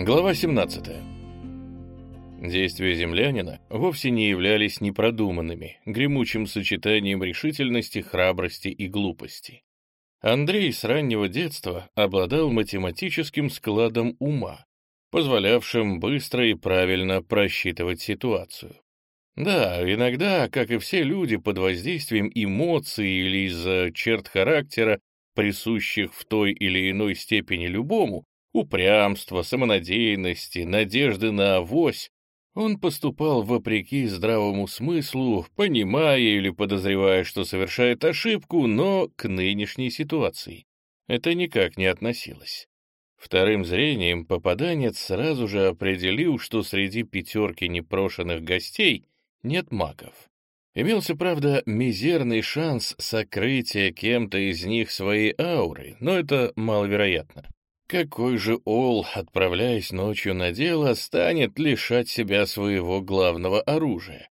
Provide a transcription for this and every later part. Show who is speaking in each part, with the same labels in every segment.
Speaker 1: Глава 17. Действия землянина вовсе не являлись непродуманными, гремучим сочетанием решительности, храбрости и глупости. Андрей с раннего детства обладал математическим складом ума, позволявшим быстро и правильно просчитывать ситуацию. Да, иногда, как и все люди, под воздействием эмоций или из-за черт характера, присущих в той или иной степени любому, упрямства, самонадеянности, надежды на авось, он поступал вопреки здравому смыслу, понимая или подозревая, что совершает ошибку, но к нынешней ситуации это никак не относилось. Вторым зрением попаданец сразу же определил, что среди пятерки непрошенных гостей нет магов. Имелся, правда, мизерный шанс сокрытия кем-то из них своей ауры, но это маловероятно. Какой же Ол, отправляясь ночью на дело, станет лишать себя своего главного оружия?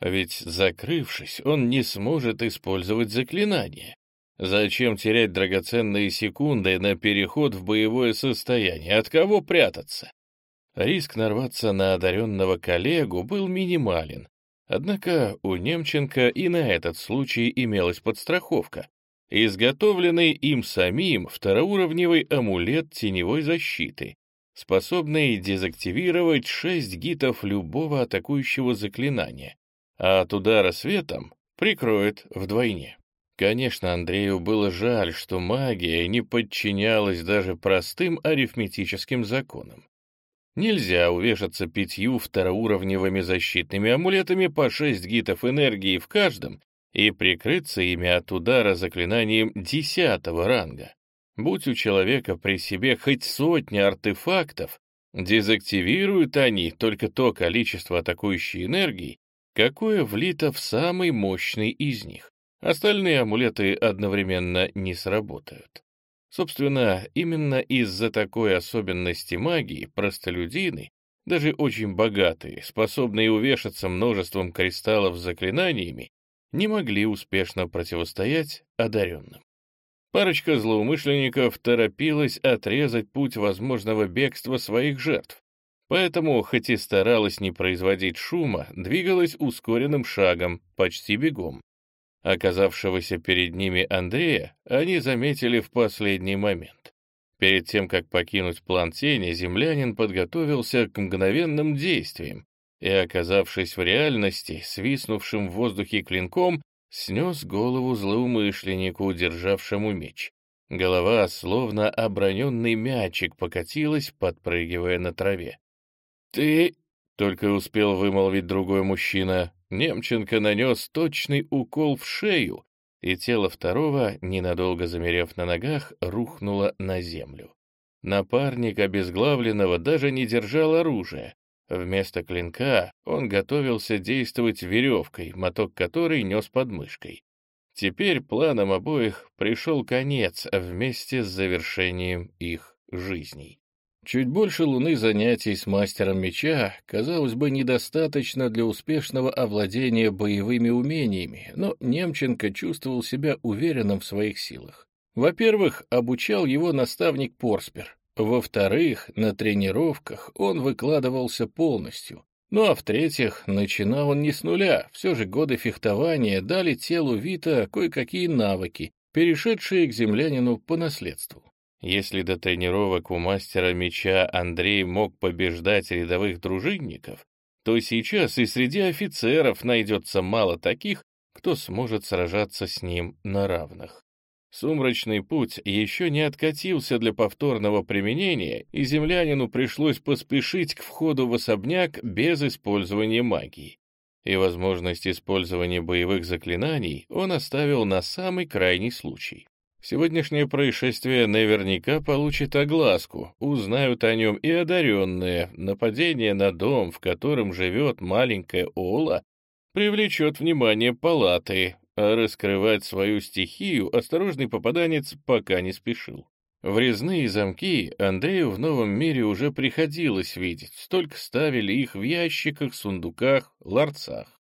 Speaker 1: Ведь, закрывшись, он не сможет использовать заклинание. Зачем терять драгоценные секунды на переход в боевое состояние? От кого прятаться? Риск нарваться на одаренного коллегу был минимален. Однако у Немченко и на этот случай имелась подстраховка изготовленный им самим второуровневый амулет теневой защиты, способный дезактивировать шесть гитов любого атакующего заклинания, а от удара светом прикроет вдвойне. Конечно, Андрею было жаль, что магия не подчинялась даже простым арифметическим законам. Нельзя увешаться пятью второуровневыми защитными амулетами по шесть гитов энергии в каждом и прикрыться ими от удара заклинанием десятого ранга. Будь у человека при себе хоть сотни артефактов, дезактивируют они только то количество атакующей энергии, какое влито в самый мощный из них. Остальные амулеты одновременно не сработают. Собственно, именно из-за такой особенности магии простолюдины, даже очень богатые, способные увешаться множеством кристаллов с заклинаниями, не могли успешно противостоять одаренным. Парочка злоумышленников торопилась отрезать путь возможного бегства своих жертв, поэтому, хоть и старалась не производить шума, двигалась ускоренным шагом, почти бегом. Оказавшегося перед ними Андрея они заметили в последний момент. Перед тем, как покинуть план тени, землянин подготовился к мгновенным действиям, и, оказавшись в реальности, свистнувшим в воздухе клинком, снес голову злоумышленнику, державшему меч. Голова, словно оброненный мячик, покатилась, подпрыгивая на траве. «Ты...» — только успел вымолвить другой мужчина. Немченко нанес точный укол в шею, и тело второго, ненадолго замерев на ногах, рухнуло на землю. Напарник обезглавленного даже не держал оружия, Вместо клинка он готовился действовать веревкой, моток которой нес под мышкой. Теперь планам обоих пришел конец вместе с завершением их жизней. Чуть больше луны занятий с мастером меча, казалось бы, недостаточно для успешного овладения боевыми умениями, но Немченко чувствовал себя уверенным в своих силах. Во-первых, обучал его наставник Порспер, во-вторых, на тренировках он выкладывался полностью. Ну а в-третьих, начинал он не с нуля, все же годы фехтования дали телу Вита кое-какие навыки, перешедшие к землянину по наследству. Если до тренировок у мастера меча Андрей мог побеждать рядовых дружинников, то сейчас и среди офицеров найдется мало таких, кто сможет сражаться с ним на равных. Сумрачный путь еще не откатился для повторного применения, и землянину пришлось поспешить к входу в особняк без использования магии. И возможность использования боевых заклинаний он оставил на самый крайний случай. Сегодняшнее происшествие наверняка получит огласку, узнают о нем и одаренные. Нападение на дом, в котором живет маленькая Ола, привлечет внимание палаты, а раскрывать свою стихию осторожный попаданец пока не спешил. Врезные замки Андрею в новом мире уже приходилось видеть, столько ставили их в ящиках, сундуках, ларцах.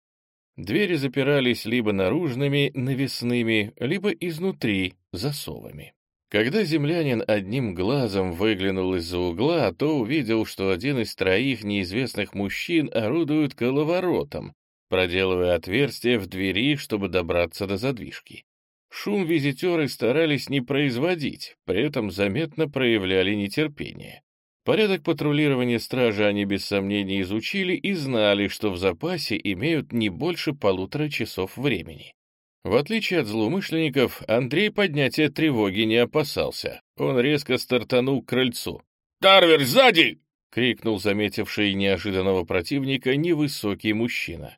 Speaker 1: Двери запирались либо наружными, навесными, либо изнутри, засовами. Когда землянин одним глазом выглянул из-за угла, то увидел, что один из троих неизвестных мужчин орудует коловоротом, проделывая отверстие в двери, чтобы добраться до задвижки. Шум визитеры старались не производить, при этом заметно проявляли нетерпение. Порядок патрулирования стражи они без сомнения изучили и знали, что в запасе имеют не больше полутора часов времени. В отличие от злоумышленников, Андрей поднятия тревоги не опасался. Он резко стартанул к крыльцу. «Тарвер, сзади!» — крикнул заметивший неожиданного противника невысокий мужчина.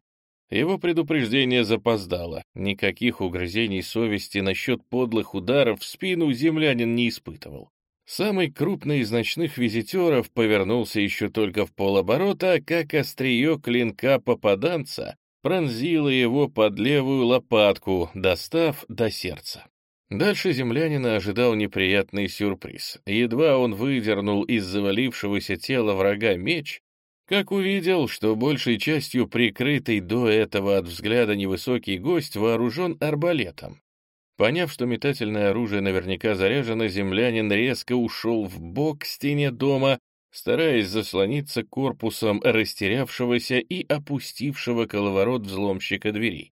Speaker 1: Его предупреждение запоздало. Никаких угрызений совести насчет подлых ударов в спину землянин не испытывал. Самый крупный из ночных визитеров повернулся еще только в полоборота, как острие клинка попаданца пронзило его под левую лопатку, достав до сердца. Дальше землянина ожидал неприятный сюрприз. Едва он выдернул из завалившегося тела врага меч, как увидел, что большей частью прикрытый до этого от взгляда невысокий гость вооружен арбалетом. Поняв, что метательное оружие наверняка заряжено, землянин резко ушел в бок стене дома, стараясь заслониться корпусом растерявшегося и опустившего коловорот взломщика двери.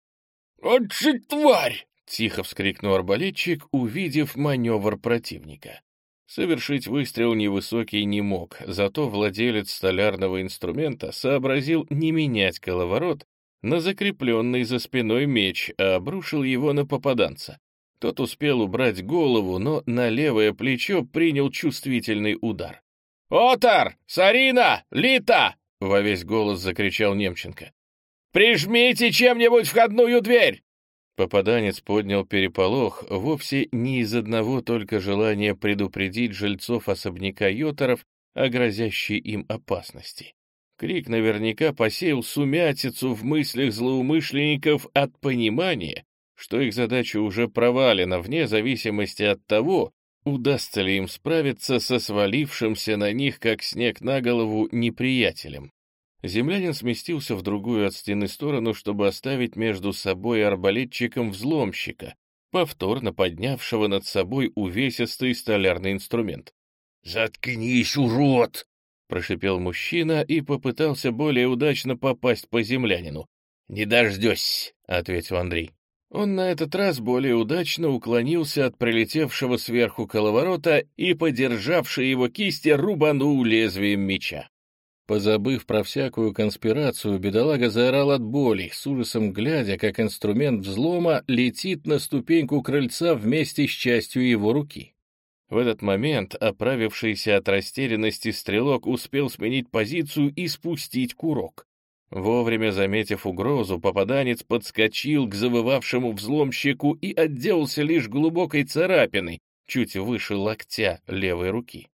Speaker 1: «Вот же тварь!» — тихо вскрикнул арбалетчик, увидев маневр противника. Совершить выстрел невысокий не мог, зато владелец столярного инструмента сообразил не менять коловорот на закрепленный за спиной меч, а обрушил его на попаданца. Тот успел убрать голову, но на левое плечо принял чувствительный удар. «Отар! Сарина! Лита!» — во весь голос закричал Немченко. «Прижмите чем-нибудь входную дверь!» Попаданец поднял переполох вовсе не из одного только желания предупредить жильцов особняка Йоторов о грозящей им опасности. Крик наверняка посеял сумятицу в мыслях злоумышленников от понимания, что их задача уже провалена вне зависимости от того, удастся ли им справиться со свалившимся на них, как снег на голову, неприятелем. Землянин сместился в другую от стены сторону, чтобы оставить между собой и арбалетчиком взломщика, повторно поднявшего над собой увесистый столярный инструмент. «Заткнись, урод!» — прошипел мужчина и попытался более удачно попасть по землянину. «Не дождешься», — ответил Андрей. Он на этот раз более удачно уклонился от прилетевшего сверху коловорота и, подержавший его кисти, рубанул лезвием меча. Позабыв про всякую конспирацию, бедолага заорал от боли, с ужасом глядя, как инструмент взлома летит на ступеньку крыльца вместе с частью его руки. В этот момент оправившийся от растерянности стрелок успел сменить позицию и спустить курок. Вовремя заметив угрозу, попаданец подскочил к завывавшему взломщику и отделался лишь глубокой царапиной, чуть выше локтя левой руки.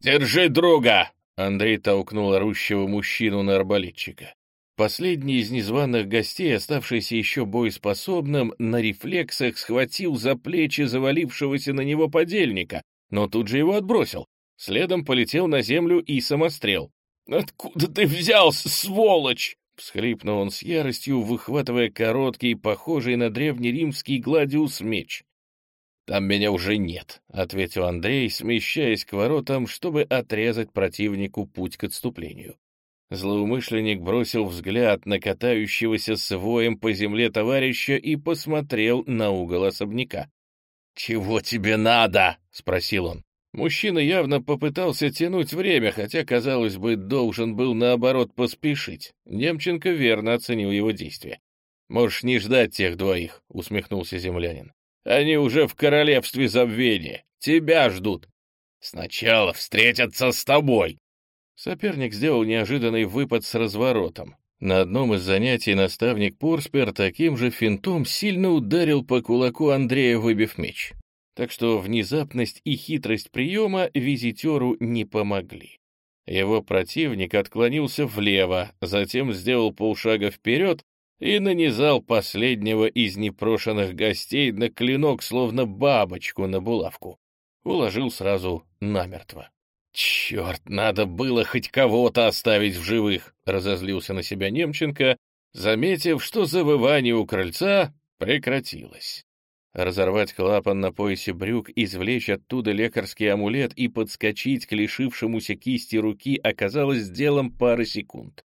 Speaker 1: «Держи друга!» — Андрей толкнул орущего мужчину на арбалетчика. Последний из незваных гостей, оставшийся еще боеспособным, на рефлексах схватил за плечи завалившегося на него подельника, но тут же его отбросил. Следом полетел на землю и самострел. «Откуда ты взялся, сволочь?» Всхлипнул он с яростью, выхватывая короткий, похожий на древнеримский гладиус меч. «Там меня уже нет», — ответил Андрей, смещаясь к воротам, чтобы отрезать противнику путь к отступлению. Злоумышленник бросил взгляд на катающегося с воем по земле товарища и посмотрел на угол особняка. «Чего тебе надо?» — спросил он. Мужчина явно попытался тянуть время, хотя, казалось бы, должен был, наоборот, поспешить. Немченко верно оценил его действия. «Можешь не ждать тех двоих», — усмехнулся землянин. «Они уже в королевстве забвения. Тебя ждут. Сначала встретятся с тобой». Соперник сделал неожиданный выпад с разворотом. На одном из занятий наставник Порспер таким же финтом сильно ударил по кулаку Андрея, выбив меч так что внезапность и хитрость приема визитеру не помогли. Его противник отклонился влево, затем сделал полшага вперед и нанизал последнего из непрошенных гостей на клинок, словно бабочку на булавку. Уложил сразу намертво. «Черт, надо было хоть кого-то оставить в живых!» — разозлился на себя Немченко, заметив, что завывание у крыльца прекратилось. Разорвать клапан на поясе брюк, извлечь оттуда лекарский амулет и подскочить к лишившемуся кисти руки оказалось делом пары секунд.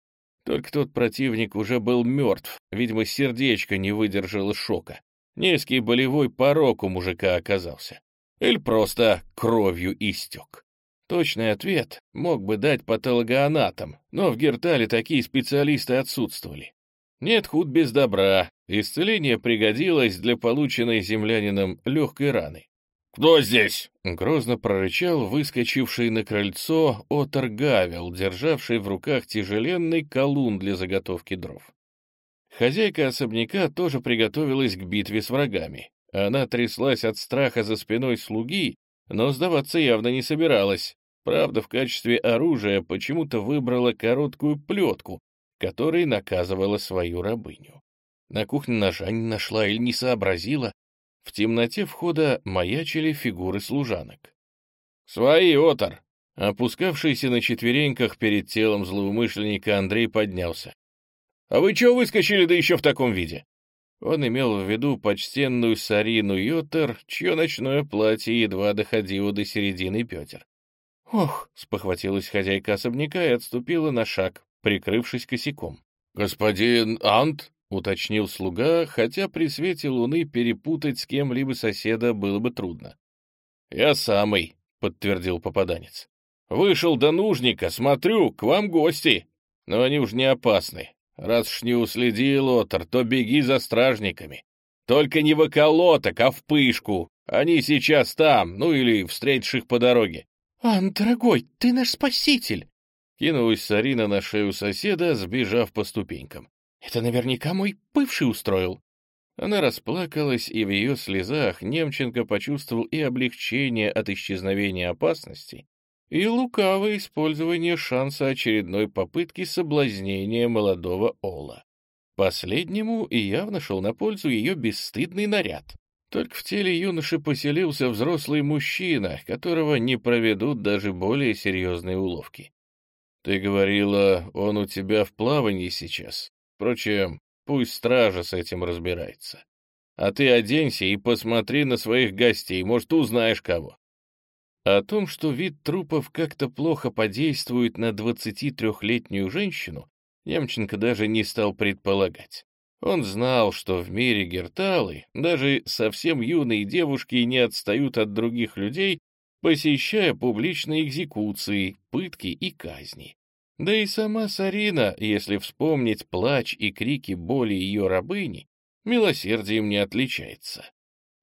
Speaker 1: Только тот противник уже был мертв, видимо, сердечко не выдержало шока. Низкий болевой порог у мужика оказался. Или просто кровью истек. Точный ответ мог бы дать патологоанатом, но в Гертале такие специалисты отсутствовали. Нет худ без добра, исцеление пригодилось для полученной землянином легкой раны.
Speaker 2: «Кто здесь?»
Speaker 1: — грозно прорычал выскочивший на крыльцо Отор Гавел, державший в руках тяжеленный колун для заготовки дров. Хозяйка особняка тоже приготовилась к битве с врагами. Она тряслась от страха за спиной слуги, но сдаваться явно не собиралась. Правда, в качестве оружия почему-то выбрала короткую плетку, которой наказывала свою рабыню. На кухне ножа не нашла или не сообразила. В темноте входа маячили фигуры служанок. «Свои, Отор!» Опускавшийся на четвереньках перед телом злоумышленника Андрей поднялся. «А вы чего выскочили, да еще в таком виде?» Он имел в виду почтенную Сарину Йотер, чье ночное платье едва доходило до середины бедер. «Ох!» — спохватилась хозяйка особняка и отступила на шаг, прикрывшись косяком.
Speaker 2: «Господин Ант?»
Speaker 1: — уточнил слуга, хотя при свете луны перепутать с кем-либо соседа было бы трудно. «Я самый», — подтвердил попаданец. «Вышел до нужника, смотрю, к вам гости, но они уж не опасны. Раз уж не уследил, Отор, то беги за стражниками. Только не в околоток, а в пышку. Они сейчас там, ну или встретишь их по дороге.
Speaker 3: «Ан, дорогой, ты наш спаситель!»
Speaker 1: Кинулась Сарина на шею соседа, сбежав по ступенькам. «Это наверняка мой бывший устроил». Она расплакалась, и в ее слезах Немченко почувствовал и облегчение от исчезновения опасности, и лукавое использование шанса очередной попытки соблазнения молодого Ола. Последнему и явно шел на пользу ее бесстыдный наряд. Только в теле юноши поселился взрослый мужчина, которого не проведут даже более серьезные уловки. Ты говорила, он у тебя в плавании сейчас. Впрочем, пусть стража с этим разбирается. А ты оденься и посмотри на своих гостей, может, узнаешь кого. О том, что вид трупов как-то плохо подействует на 23-летнюю женщину, Немченко даже не стал предполагать. Он знал, что в мире герталы даже совсем юные девушки не отстают от других людей, посещая публичные экзекуции, пытки и казни. Да и сама Сарина, если вспомнить плач и крики боли ее рабыни, милосердием не отличается.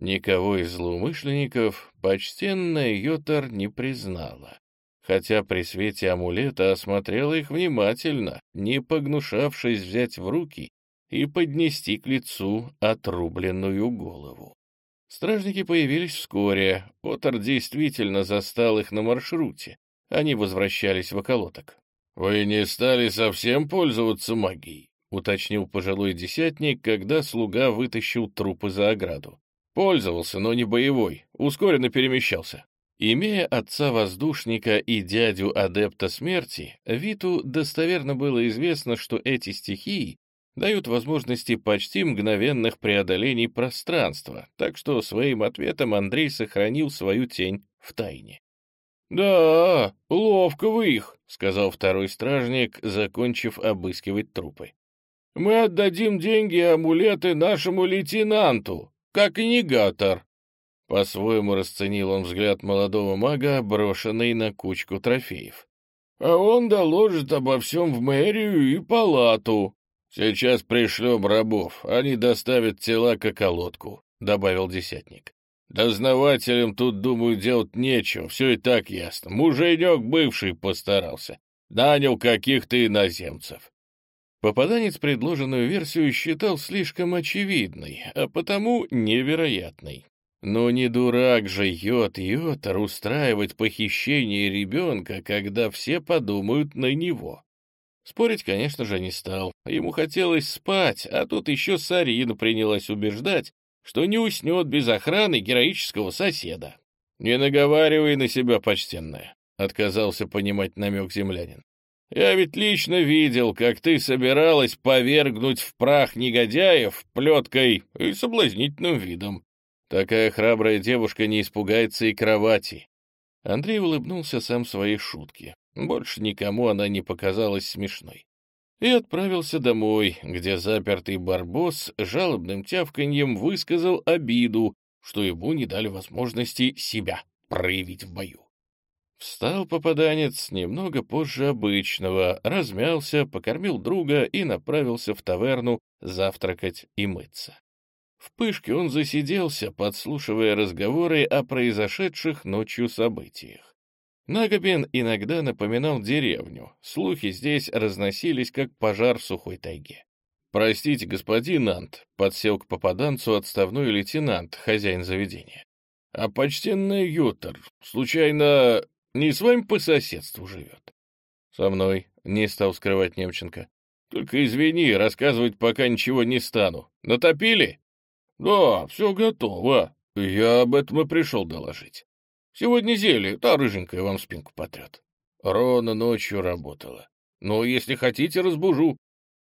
Speaker 1: Никого из злоумышленников почтенная Йотар не признала, хотя при свете амулета осмотрела их внимательно, не погнушавшись взять в руки и поднести к лицу отрубленную голову. Стражники появились вскоре, Отор действительно застал их на маршруте. Они возвращались в околоток.
Speaker 2: «Вы не стали совсем пользоваться магией?» — уточнил пожилой десятник, когда слуга вытащил трупы за ограду.
Speaker 1: «Пользовался, но не боевой, ускоренно перемещался». Имея отца-воздушника и дядю-адепта смерти, Виту достоверно было известно, что эти стихии дают возможности почти мгновенных преодолений пространства, так что своим ответом Андрей сохранил свою тень в тайне. «Да, ловко вы их», — сказал второй стражник, закончив обыскивать трупы. «Мы отдадим деньги и амулеты нашему лейтенанту, как негатор». По-своему расценил он взгляд молодого мага, брошенный на кучку трофеев. «А он доложит обо всем в мэрию и палату», «Сейчас пришлем рабов, они доставят тела к околотку», — добавил десятник. «Дознавателям тут, думаю, делать нечего, все и так ясно. Муженек бывший постарался, нанял каких-то иноземцев». Попаданец предложенную версию считал слишком очевидной, а потому невероятной. Но не дурак же Йот-Йотар устраивать похищение ребенка, когда все подумают на него. Спорить, конечно же, не стал. Ему хотелось спать, а тут еще Сарина принялась убеждать, что не уснет без охраны героического соседа. «Не наговаривай на себя, почтенная», — отказался понимать намек землянин. «Я ведь лично видел, как ты собиралась повергнуть в прах негодяев плеткой и соблазнительным видом. Такая храбрая девушка не испугается и кровати. Андрей улыбнулся сам своей шутке. Больше никому она не показалась смешной. И отправился домой, где запертый барбос жалобным тявканьем высказал обиду, что ему не дали возможности себя проявить в бою. Встал попаданец немного позже обычного, размялся, покормил друга и направился в таверну завтракать и мыться. В пышке он засиделся, подслушивая разговоры о произошедших ночью событиях. Нагобин иногда напоминал деревню, слухи здесь разносились, как пожар в сухой тайге. «Простите, господин Ант», — подсел к попаданцу отставной лейтенант, хозяин заведения. «А почтенный Ютер, случайно, не с вами по соседству живет?» «Со мной», — не стал скрывать Немченко. «Только извини, рассказывать пока ничего не стану. Натопили?» «Да, все готово. Я об этом и пришел доложить. Сегодня зелье, та рыженькая вам спинку потрет. Рона ночью работала. Но если хотите, разбужу.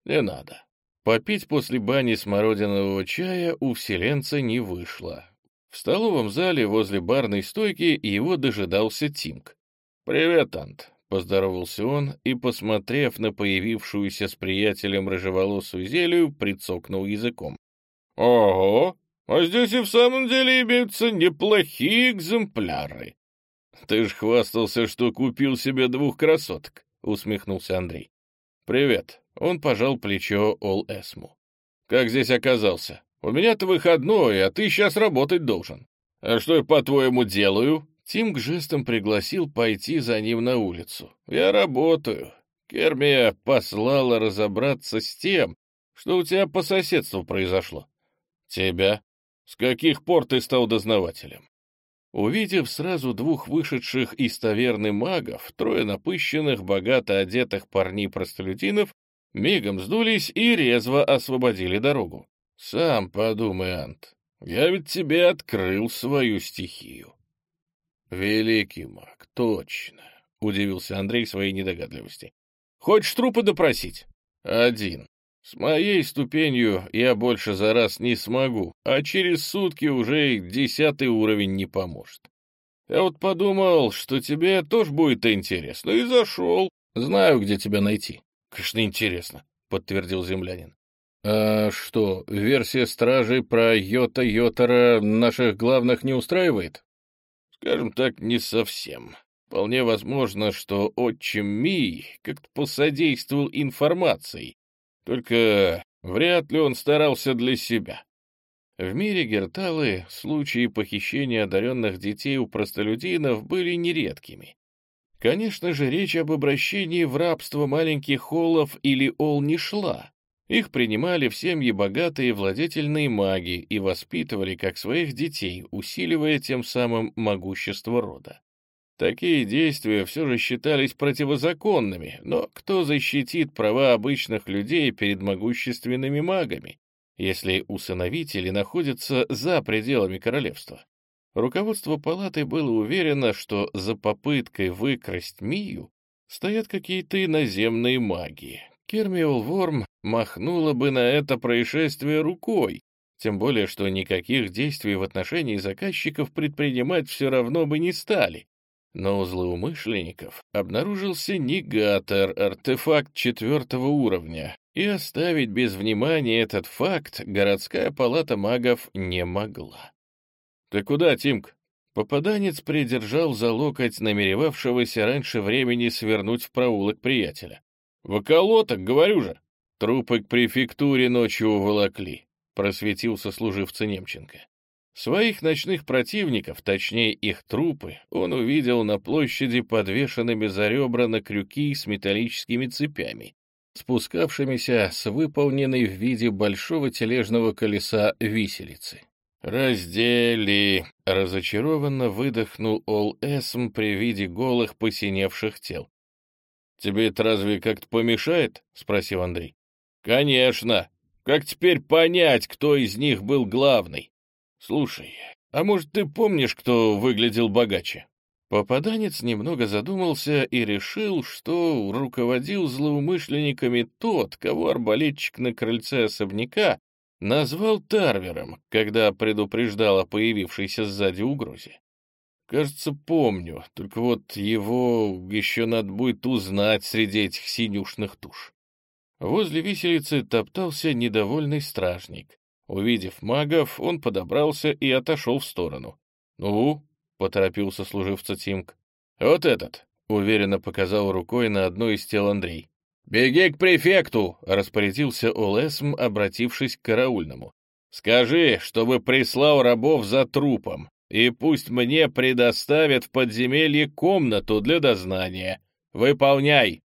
Speaker 1: Не надо». Попить после бани смородинового чая у вселенца не вышло. В столовом зале возле барной стойки его дожидался Тимк. «Привет, Ант», — поздоровался он и, посмотрев на появившуюся с приятелем рыжеволосую зелью, прицокнул языком. «Ого, а здесь и в самом деле имеются неплохие экземпляры». «Ты ж хвастался, что купил себе двух красоток», — усмехнулся Андрей. «Привет». Он пожал плечо Ол Эсму. «Как здесь оказался? У меня-то выходной, а ты сейчас работать должен. А что я, по-твоему, делаю?» Тим к жестом пригласил пойти за ним на улицу. «Я работаю. Кермия послала разобраться с тем, что у тебя по соседству произошло. «Тебя? С каких пор ты стал дознавателем?» Увидев сразу двух вышедших из таверны магов, трое напыщенных, богато одетых парней-простолюдинов, мигом сдулись и резво освободили дорогу. «Сам подумай, Ант, я ведь тебе открыл свою стихию». «Великий маг, точно», — удивился Андрей своей недогадливости. «Хочешь трупы допросить?» «Один. С моей ступенью я больше за раз не смогу, а через сутки уже и десятый уровень не поможет. Я вот подумал, что тебе тоже будет интересно, и зашел. Знаю, где тебя найти. Конечно, интересно, подтвердил землянин. А что, версия стражей про Йота-Йотара наших главных не устраивает? Скажем так, не совсем. Вполне возможно, что отчим Мий как-то посодействовал информацией, только вряд ли он старался для себя. В мире Герталы случаи похищения одаренных детей у простолюдинов были нередкими. Конечно же, речь об обращении в рабство маленьких холлов или ол не шла. Их принимали в семьи богатые владетельные маги и воспитывали как своих детей, усиливая тем самым могущество рода. Такие действия все же считались противозаконными, но кто защитит права обычных людей перед могущественными магами, если усыновители находятся за пределами королевства? Руководство палаты было уверено, что за попыткой выкрасть Мию стоят какие-то иноземные маги. Кермиол Ворм махнула бы на это происшествие рукой, тем более что никаких действий в отношении заказчиков предпринимать все равно бы не стали, но у злоумышленников обнаружился негатор, артефакт четвертого уровня, и оставить без внимания этот факт городская палата магов не могла. «Ты куда, Тимк?» Попаданец придержал за локоть намеревавшегося раньше времени свернуть в проулок приятеля. «В околоток, говорю же!» Трупы к префектуре ночью уволокли, просветил сослуживца Немченко. Своих ночных противников, точнее их трупы, он увидел на площади подвешенными за ребра на крюки с металлическими цепями, спускавшимися с выполненной в виде большого тележного колеса виселицы. «Раздели!» — разочарованно выдохнул Ол Эсм при виде голых посиневших тел. «Тебе это разве как-то помешает?» — спросил Андрей. «Конечно! Как теперь понять, кто из них был главный?» «Слушай, а может, ты помнишь, кто выглядел богаче?» Попаданец немного задумался и решил, что руководил злоумышленниками тот, кого арбалетчик на крыльце особняка Назвал Тарвером, когда предупреждал о появившейся сзади угрозе. Кажется, помню, только вот его еще надо будет узнать среди этих синюшных туш. Возле виселицы топтался недовольный стражник. Увидев магов, он подобрался и отошел в сторону. «Ну?» — поторопился служивца Тимк. «Вот этот!» — уверенно показал рукой на одно из тел Андрей. «Беги к префекту!» — распорядился Олесм, обратившись к караульному. «Скажи, чтобы прислал рабов за трупом, и пусть мне предоставят в подземелье комнату для дознания. Выполняй!»